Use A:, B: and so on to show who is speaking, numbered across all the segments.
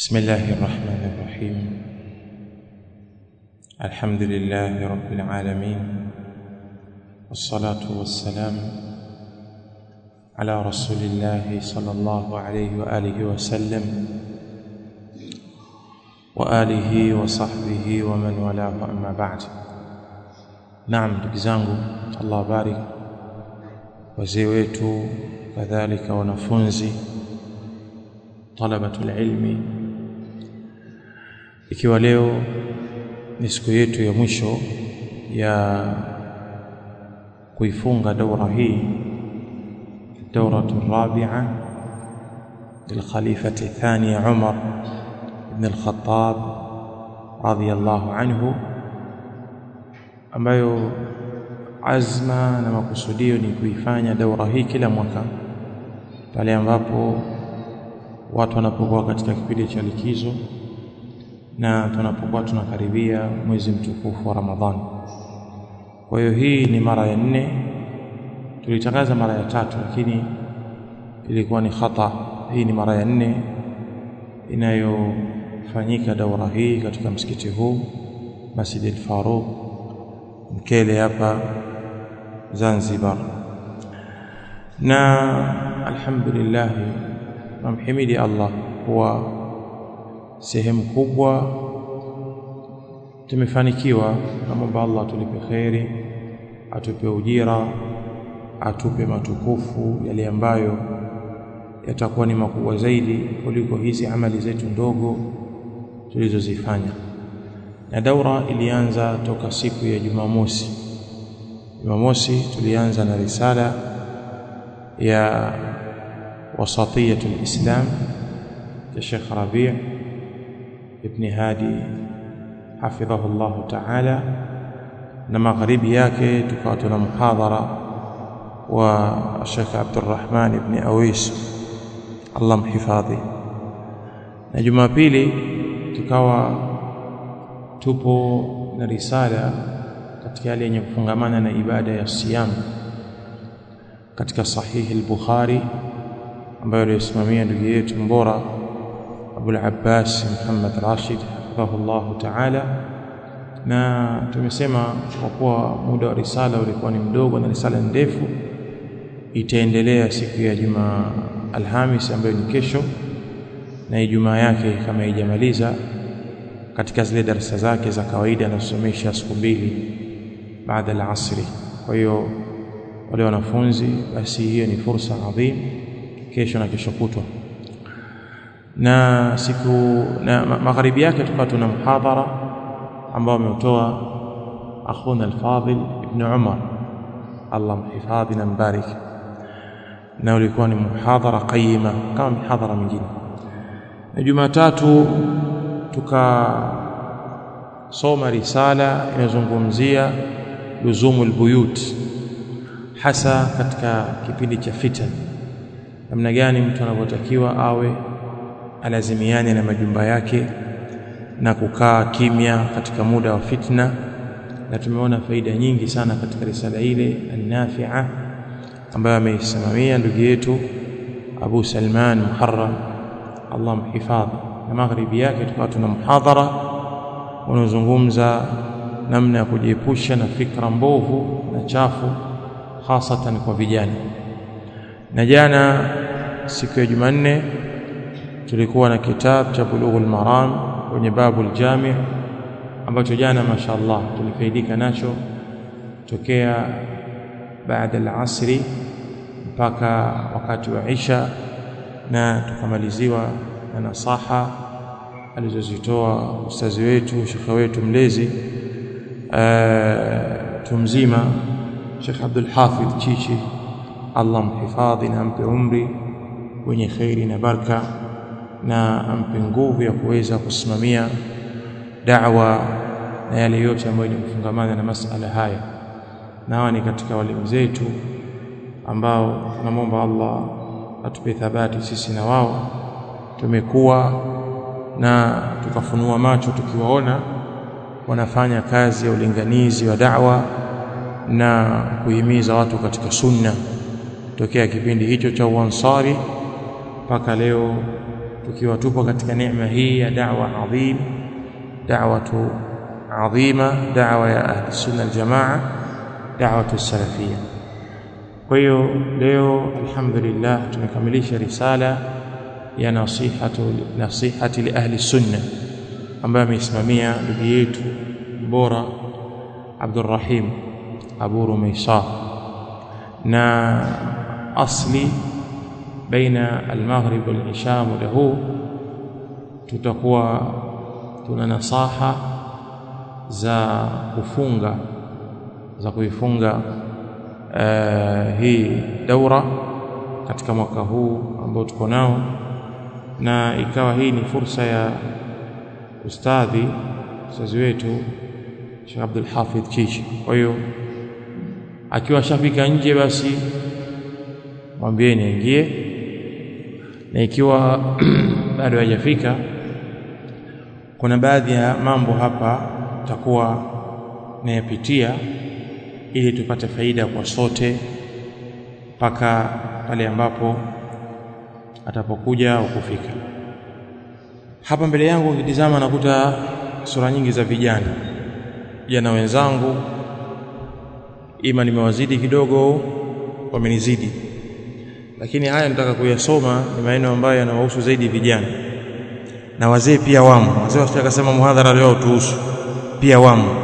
A: بسم الله الرحمن الرحيم. الحمد لله رب العالمين والصلاة والسلام على رسول الله صلى الله عليه وآله وسلم وآله وصحبه ومن والاه أما بعد. نعم zangu Allah barik wazee kadhalika wanafunzi talabatul ilmi ikiwa leo ni siku yetu ya mwisho ya kuifunga daura hii الدورة الرابعة للخليفة الثاني عمر بن الخطاب رضي الله عنه ambayo azma na makusudio ni kuifanya daura hii kila mwaka pale ambapo watu wanapokuwa katika kipindi cha likizo na tunapokuwa tunakaribia mwezi mtukufu wa Ramadhani. Kwa hiyo hii ni mara ya nne, tulitangaza mara ya tatu, lakini ilikuwa ni khata. Hii ni mara ya nne inayofanyika daura hii katika msikiti huu Masjid al-Faruq Mkele hapa Zanzibar, na alhamdulillah namhimidi Allah kuwa sehemu kubwa tumefanikiwa. Namwomba Allah atulipe kheri, atupe ujira, atupe matukufu yale ambayo yatakuwa ni makubwa zaidi kuliko hizi amali zetu ndogo tulizozifanya. Na daura ilianza toka siku ya Jumamosi. Jumamosi tulianza na risala ya wasatiyatul Islam ya Sheikh Rabi' ibn Hadi hafidhahu Allah ta'ala, na magharibi yake tukawa tuna muhadhara wa Sheikh Abdurrahman ibn Awis. Allah mhifadhi, na Jumapili tukawa tupo na risala katika yale yenye kufungamana na ibada ya siyam katika sahihi al-Bukhari ambayo aliyosimamia ndugu yetu mbora Abul Abbas Muhammad Rashid hafidhahu Allah ta'ala, na tumesema kwa kuwa muda wa risala ulikuwa ni mdogo na risala ndefu, itaendelea siku ya Juma Alhamis ambayo ni kesho, na Ijumaa yake kama haijamaliza katika zile darasa zake za kawaida anasomesha siku mbili baada ya asri. Kwa hiyo wale wanafunzi, basi hiyo ni fursa adhim, kesho na kesho kutwa na siku na magharibi yake tukawa tuna muhadhara ambao ameutoa akhuna al-Fadil ibn Umar, Allah mhifadhi na mbarik, na ulikuwa ni muhadhara qayima kama mihadhara mingine. Na Jumatatu tukasoma risala inazungumzia luzumu albuyut, hasa katika kipindi cha fitan, namna gani mtu anavyotakiwa awe alazimiane na majumba yake na kukaa kimya katika muda wa fitna, na tumeona faida nyingi sana katika risala ile anafia ambayo ameisimamia ndugu yetu Abu Salman Muharram, Allah mhifadhi. Na magharibi yake tukawa tuna muhadhara unaozungumza namna ya kujiepusha na fikra mbovu na chafu, hasatan kwa vijana. Na jana siku ya Jumanne tulikuwa na kitabu cha Bulughul Maram kwenye babu al-Jami' ambacho jana mashaallah tulifaidika nacho tokea baada al-asri mpaka wakati wa Isha, na tukamaliziwa na nasaha alizozitoa ustazi wetu shekhe wetu mlezi tumzima Sheikh Abdul Hafidh Chichi, Allah mhifadhi na ampe umri wenye kheri na baraka na ampe nguvu ya kuweza kusimamia da'wa na yale yote ambayo ni kufungamana na masala haya. Na hawa ni katika walimu zetu ambao tunamwomba Allah atupe thabati sisi na wao. Tumekuwa na tukafunua macho tukiwaona wanafanya kazi ya ulinganizi wa da'wa na kuhimiza watu katika sunna tokea kipindi hicho cha uansari mpaka leo tukiwa tupo katika neema hii ya da'wa adhim da'watu adhima da'wa ya ahli sunna aljamaa da'watu salafia kwa hiyo leo alhamdulillah tumekamilisha risala ya nasihatu nasihati li ahli sunna ambayo ameisimamia ndugu yetu bora Abdurrahim Abu Rumaisa na asli baina al-maghrib wal-isha muda huu tutakuwa tuna nasaha za kufunga za kuifunga uh, hii daura katika mwaka huu ambao tuko nao. Na ikawa hii ni fursa ya ustadhi ustadhi wetu Sheikh Abdul Hafidh Chichi kwa hiyo akiwa shafika nje basi mwambieni aingie na ikiwa bado hajafika kuna baadhi ya mambo hapa takuwa nayapitia ili tupate faida kwa sote mpaka pale ambapo atapokuja au kufika. Hapa mbele yangu ukitizama nakuta sura nyingi za vijana. Vijana wenzangu ima nimewazidi kidogo wamenizidi lakini haya nataka kuyasoma ni maneno ambayo yanawahusu zaidi vijana. Na wazee pia wamo. Wazee wasije akasema muhadhara leo tuhusu pia wamo.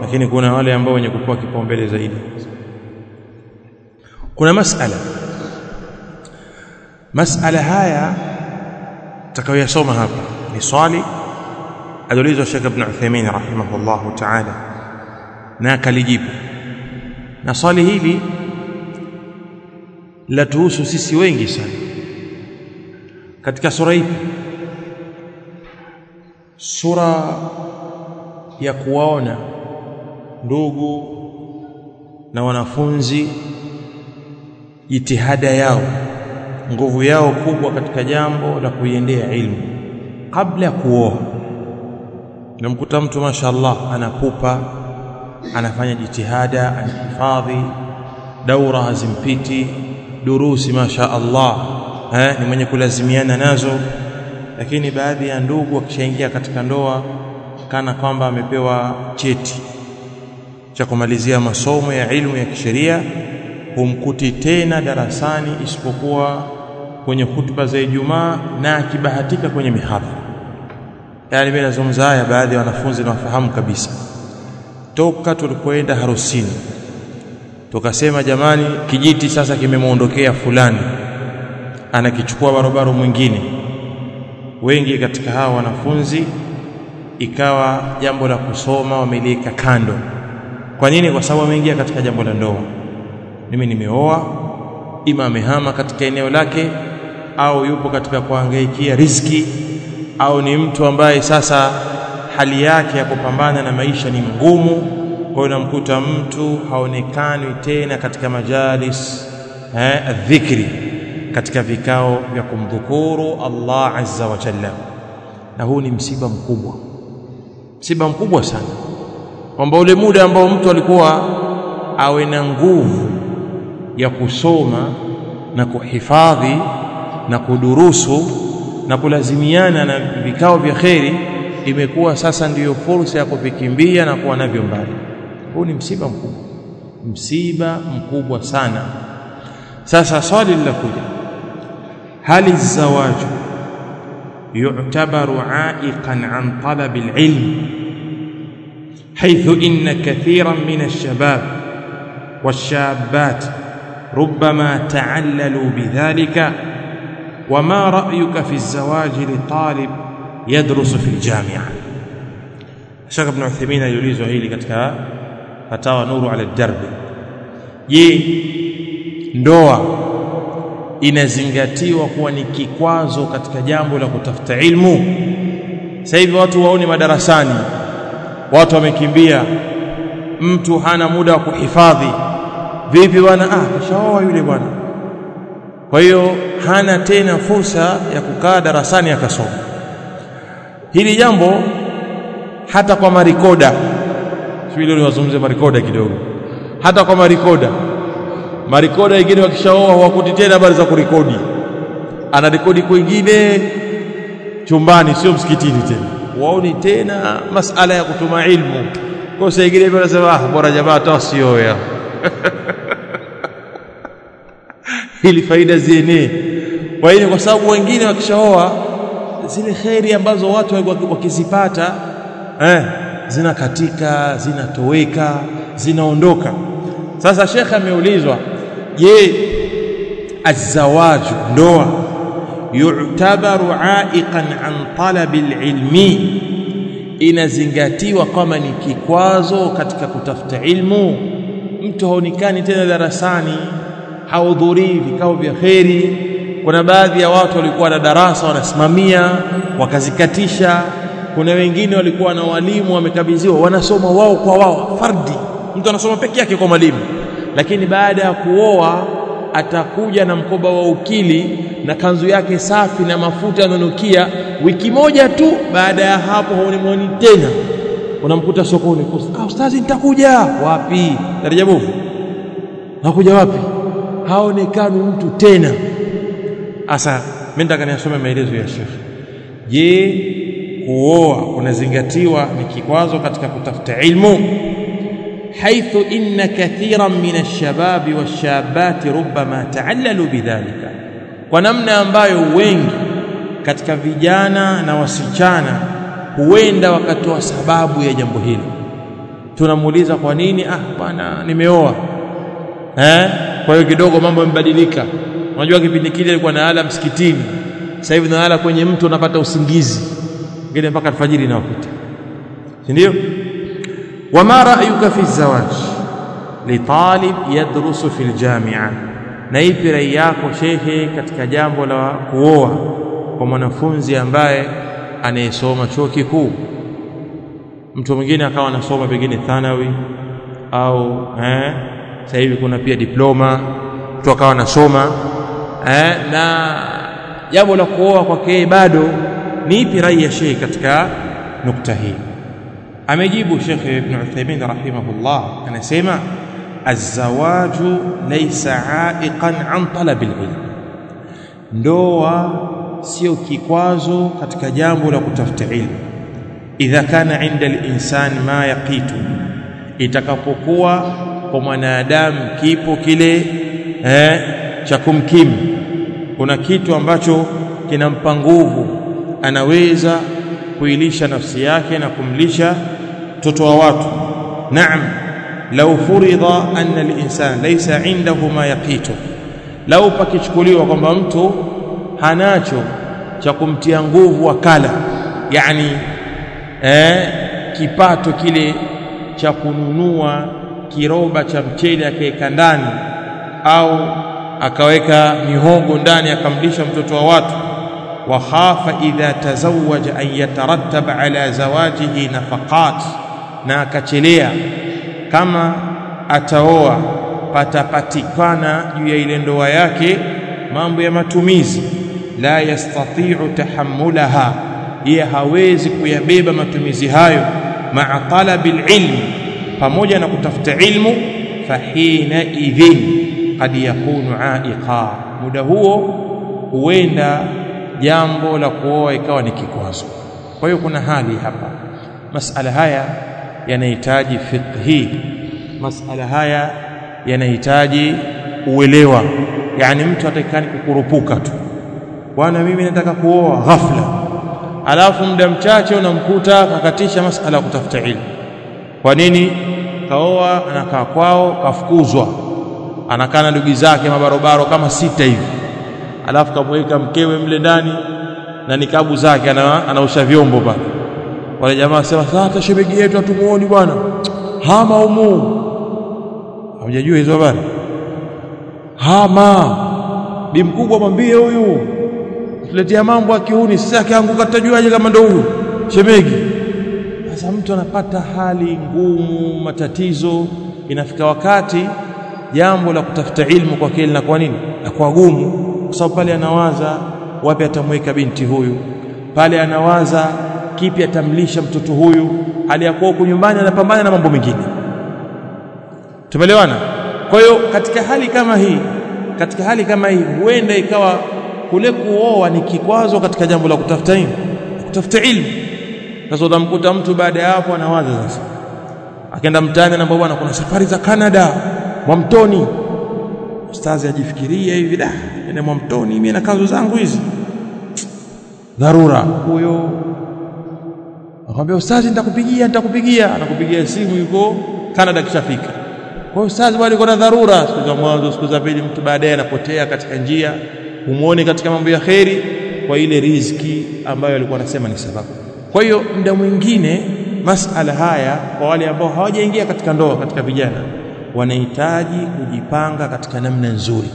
A: Lakini kuna wale ambao wenye kupewa kipaumbele zaidi. Kuna masala. Masala haya takayoyasoma hapa ni swali aliulizwa Sheikh Ibn Uthaymeen rahimahullahu ta'ala. Na akalijibu. Na swali hili la tuhusu sisi wengi sana. Katika sura hii sura ya kuwaona ndugu na wanafunzi jitihada yao nguvu yao kubwa katika jambo la kuiendea ilmu. Kabla ya kuoa namkuta mtu mashaallah anapupa anafanya jitihada anahifadhi daura hazimpiti durusi masha Allah eh, ni mwenye kulazimiana nazo. Lakini baadhi ya ndugu wakishaingia katika ndoa kana kwamba amepewa cheti cha kumalizia masomo ya ilmu ya kisheria humkuti tena darasani isipokuwa kwenye hutuba za Ijumaa na akibahatika kwenye mihadhara. Yani mimi nazungumza haya baadhi ya wanafunzi nawafahamu kabisa. Toka tulipoenda harusini tukasema jamani kijiti sasa kimemuondokea fulani. Anakichukua barabara mwingine. Wengi katika hawa wanafunzi ikawa jambo la kusoma wamelika kando. Kwa nini? Kwa sababu ameingia katika jambo la ndoa. Mimi nimeoa ima amehama katika eneo lake au yupo katika kuhangaikia riziki au ni mtu ambaye sasa hali yake ya kupambana na maisha ni ngumu kwa hiyo namkuta mtu haonekani tena katika majalis eh dhikri katika vikao vya kumdhukuru Allah azza wa jalla. Na huu ni msiba mkubwa msiba mkubwa sana kwamba ule muda ambao mtu alikuwa awe na nguvu ya kusoma na kuhifadhi na kudurusu na kulazimiana na vikao vya kheri imekuwa sasa ndiyo fursa ya kuvikimbia na kuwa navyo mbali huu ni msiba mkubwa msiba mkubwa sana sasa swali linakuja hali zawaju يعتبر عائقا عن طلب العلم حيث إن كثيرا من الشباب والشابات ربما تعللوا بذلك وما رأيك في الزواج لطالب يدرس في الجامعة Sheikh Ibn Uthaymeen aliulizwa hili katika fatawa nuru ala darbi je ndoa inazingatiwa kuwa ni kikwazo katika jambo la kutafuta ilmu? Sasa hivi watu waone madarasani watu wamekimbia mtu hana muda wa kuhifadhi. Vipi bwana? Ah kashaoa yule bwana. Kwa hiyo hana tena fursa ya kukaa darasani akasoma. Hili jambo hata kwa marikoda sio leo niwazungumzie marikoda kidogo. Hata kwa marikoda marikoda wengine wakishaoa hawakuti tena habari za kurekodi. Ana rekodi kwingine chumbani sio msikitini tena. Waoni tena masala ya kutuma ilmu. Kwa saa ingine hivyo nasema ah bora jamaa hata wasioe ili faida zienee. Kwa hiyo kwa sababu wengine wakishaoa zile kheri ambazo watu wakizipata eh zinakatika zinatoweka zinaondoka. Sasa shekhe ameulizwa je azawaju ndoa yu'tabaru aiqan an talabi alilmi inazingatiwa kama ni kikwazo katika kutafuta ilmu? Mtu haonekani tena darasani haudhurii vikao vya kheri. Kuna baadhi ya watu walikuwa na darasa wanasimamia wakazikatisha kuna wengine walikuwa na walimu wamekabidhiwa wanasoma wao kwa wao fardi. Mtu anasoma peke yake kwa mwalimu. Lakini baada ya kuoa atakuja na mkoba wa ukili na kanzu yake safi na mafuta yanonukia wiki moja tu baada ya hapo haunimwoni tena. Unamkuta sokoni ah ustazi nitakuja. Wapi? Daraja bovu. Nakuja wapi? Haonekani mtu tena. Asa mimi nataka niasome maelezo ya shekhe je kuoa unazingatiwa ni kikwazo katika kutafuta ilmu. Haithu inna kathiran min alshababi walshabati rubama taallalu bidhalika. Kwa namna ambayo wengi katika vijana na wasichana huenda wakatoa sababu ya jambo hili. Tunamuuliza kwa nini? Ah bwana nimeoa. Eh? Kwa hiyo kidogo mambo yamebadilika. Unajua kipindi kile alikuwa na ala msikitini. Sasa hivi na ala kwenye mtu unapata usingizi ngine mpaka alfajiri inawapita. Si ndio? Wama ra'yuka fi zawaj? Litalib yadrusu fi aljami'a na ipi rai yako shekhe katika jambo la kuoa kwa mwanafunzi ambaye anayesoma chuo kikuu? Mtu mwingine akawa anasoma pengine thanawi au eh, sasa hivi kuna pia diploma mtu akawa anasoma eh, na jambo la kuoa kwake bado ni ipi rai ya shekhe katika nukta hii? Amejibu shekhe Ibn Uthaymeen rahimahullah anasema azawaju laysa aiqan an talab alilm. Ndoa sio kikwazo katika jambo la kutafuta ilmu. Idha kana inda al-insan ma yaqitu itakapokuwa kwa mwanadamu kipo kile eh, cha kumkimu. Kuna kitu ambacho kinampa nguvu anaweza kuilisha nafsi yake na kumlisha mtoto wa watu. Naam lau furidha anna al-insan laysa indahu ma yaqitu. Lau pakichukuliwa kwamba mtu hanacho cha kumtia nguvu wakala yani eh, kipato kile cha kununua kiroba cha mchele akaweka ndani au akaweka mihogo ndani akamlisha mtoto wa watu wakhafa idha tazawaja an yatarattaba ala zawajihi nafaqat, na akachelea kama ataoa patapatikana juu ya ile ndoa yake mambo ya matumizi. La yastati'u tahammulaha, yeye hawezi kuyabeba matumizi hayo. Maa talabi lilmi, pamoja na kutafuta ilmu. Fahina idhin qad yakunu aiqa, muda huo huenda jambo la kuoa ikawa ni kikwazo. Kwa hiyo kuna hali hapa. Masala haya yanahitaji fiqhi. Masala haya yanahitaji uelewa. Yani mtu atakani kukurupuka tu. Bwana mimi nataka kuoa ghafla. Alafu muda mchache unamkuta kakatisha masala ya kutafuta ilmu. Kwa nini? Kaoa anakaa kwao kafukuzwa. Anakaa na ndugu zake mabarobaro kama sita hivi alafu kamweka mkewe mle ndani na nikabu zake ana, anaosha vyombo pale. Wale jamaa sema sasa shemeji yetu hatumuoni bwana. Hama umu. Hujajua hizo habari? Hama. Bi mkubwa mwambie huyu tuletea mambo akiuni kiuni sasa akianguka tutajuaje kama ndo huyu shemegi sasa mtu anapata hali ngumu matatizo inafika wakati jambo la kutafuta ilmu kwa kile kwa nini? Na kwa gumu kwa sababu pale anawaza wapi atamweka binti huyu. Pale anawaza kipi atamlisha mtoto huyu. Hali ya kuwa nyumbani anapambana na mambo mengine. Tumeelewana? Kwa hiyo katika hali kama hii katika hali kama hii huenda ikawa kule kuoa ni kikwazo katika jambo la kutafuta kutafuta ilmu. Sasa utamkuta mtu baada ya hapo anawaza sasa. Akaenda mtaani na bwana kuna safari za Canada Mwamtoni ustazi ajifikirie hivi da ene Mwamtoni mimi na kazi zangu hizi. Dharura. Huyo. Akamwambia ustazi nitakupigia nitakupigia. Anakupigia simu yuko Canada kishafika. Kwa hiyo ustazi bado iko na dharura. Siku za mwanzo siku za pili mtu baadaye anapotea katika njia umuone katika mambo ya kheri kwa ile riziki ambayo alikuwa anasema ni sababu. Kwa hiyo muda mwingine masala haya kwa wale ambao hawajaingia katika ndoa katika vijana wanahitaji kujipanga katika namna nzuri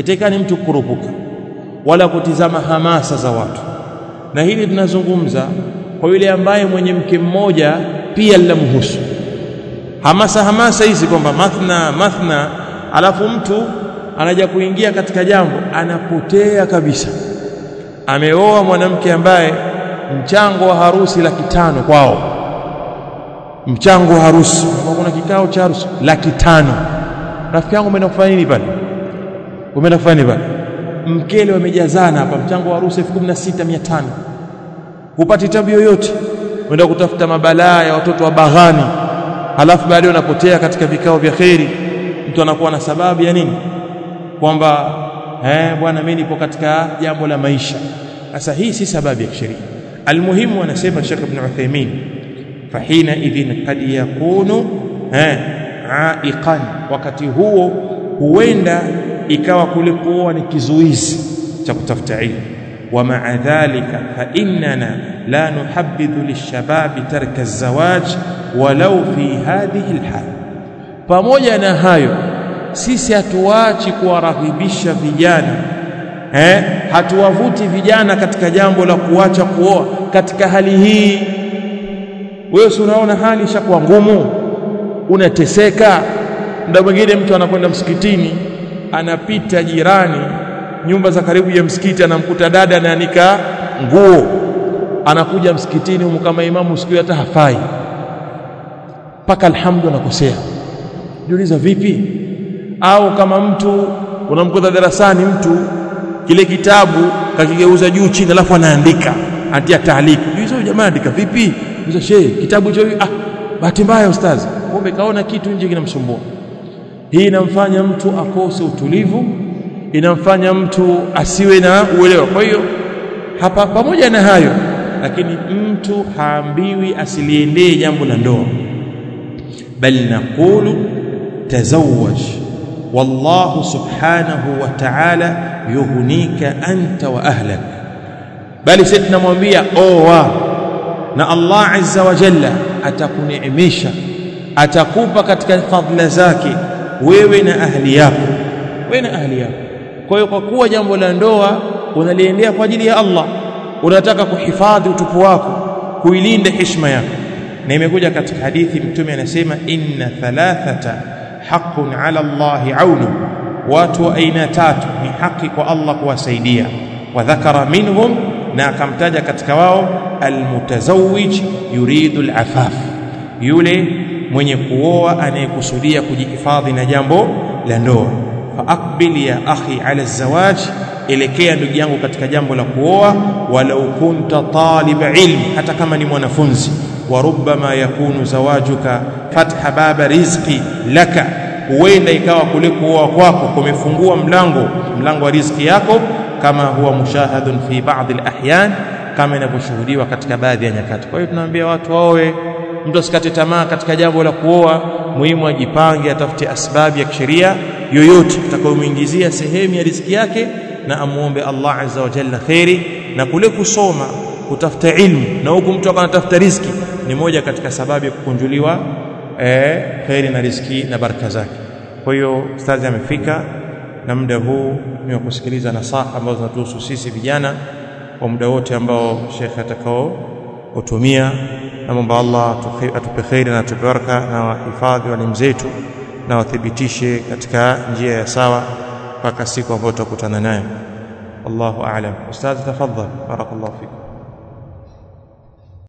A: haitakani mtu kurupuka wala kutizama hamasa za watu. Na hili tunazungumza kwa yule ambaye mwenye mke mmoja pia linamhusu hamasa hamasa hizi kwamba mathna mathna alafu mtu anaja kuingia katika jambo anapotea kabisa. Ameoa mwanamke ambaye mchango wa harusi laki tano kwao. Mchango wa harusi. Kuna kikao cha harusi laki tano. Rafiki yangu umeenda kufanya nini pale umeenda kufanya nini mkele wamejazana hapa mchango wa harusi 16500 hupati tabu yoyote? Unaenda kutafuta mabalaa ya watoto wa baghani halafu baadaye unapotea katika vikao vya kheri. Mtu anakuwa na sababu ya nini? Kwamba eh bwana mimi nipo katika jambo la maisha. Sasa hii si sababu ya kisheria. Almuhimu anasema Sheikh Ibn Uthaymeen fahina idhin kad yakunu eh aiqan. Wakati huo huenda ikawa kule kuoa ni kizuizi cha kutafuta ilmu. Wa ma'a dhalika fa innana la nuhabbidhu lishababi tarka az-zawaj walau fi hadhihi al-hal. Pamoja na hayo sisi hatuachi kuwarahibisha vijana eh? Hatuwavuti vijana katika jambo la kuacha kuoa katika hali hii. Wewe unaona hali ishakuwa ngumu? Unateseka? Muda mwingine mtu anakwenda msikitini anapita jirani nyumba za karibu ya msikiti anamkuta dada anaanika nguo. Anakuja msikitini humu kama imamu siku hata hafai. Mpaka alhamdu anakosea. Jiuliza vipi? Au kama mtu unamkuta darasani mtu kile kitabu kakigeuza juu chini alafu anaandika atia taaliki. Jiuliza huyu jamaa andika vipi? Jiuliza shehe kitabu hicho ah bahati mbaya ustazi kumbe kaona kitu nje kinamsumbua hii inamfanya mtu akose utulivu inamfanya mtu asiwe na uelewa. Kwa hiyo hapa pamoja na hayo lakini mtu haambiwi asiliendee jambo la ndoa. Bal naqulu tazawwaj wallahu subhanahu wa ta'ala yughnika anta wa ahlak. Bali sisi tunamwambia oa na Allah azza wa jalla atakuneemesha atakupa katika fadhila zake wewe na ahli yako. Wewe na ahli yako. Kwa hiyo kwa kuwa jambo la ndoa unaliendea kwa ajili ya Allah unataka kuhifadhi utupu wako kuilinda heshima yako. Na imekuja katika hadithi mtume anasema inna thalathata haqqun ala Allah aunu. Watu wa aina tatu ni haki kwa Allah kuwasaidia. Wa dhakara minhum na akamtaja katika wao almutazawwij yuridu alafaf yule mwenye kuoa anayekusudia kujihifadhi na jambo la ndoa. Faaqbil ya akhi ala zawaj elekea ndugu yangu katika jambo la kuoa walau kunta talib ilm hata kama ni mwanafunzi. Wa rubbama yakunu zawajuka fatha baba rizqi laka huenda ikawa kule kuoa kwako kumefungua mlango mlango wa riziki yako kama huwa mushahadun fi baadhi alahyan kama inavyoshuhudiwa katika baadhi ya nyakati. Kwa hiyo tunaambia watu waoe mtu asikate tamaa katika jambo la kuoa muhimu ajipange atafute asbabu ya kisheria yoyote itakayomuingizia sehemu ya riziki yake na amuombe Allah azza wa jalla khairi na kule kusoma kutafuta ilmu na huku mtu akanatafuta riziki ni moja katika sababu ya kukunjuliwa eh khairi na riziki na baraka zake. Kwa hiyo ustadhi amefika na muda huu ni wa kusikiliza nasaha ambazo zinatuhusu sisi vijana kwa muda wote ambao shekhe atakao utumia na mwomba Allah atupe khairi na atupe baraka na wahifadhi walimu zetu na wathibitishe katika njia ya sawa mpaka siku ambayo tutakutana naye Allahu a'lam. Ustaz tafadhal barakallahu fikum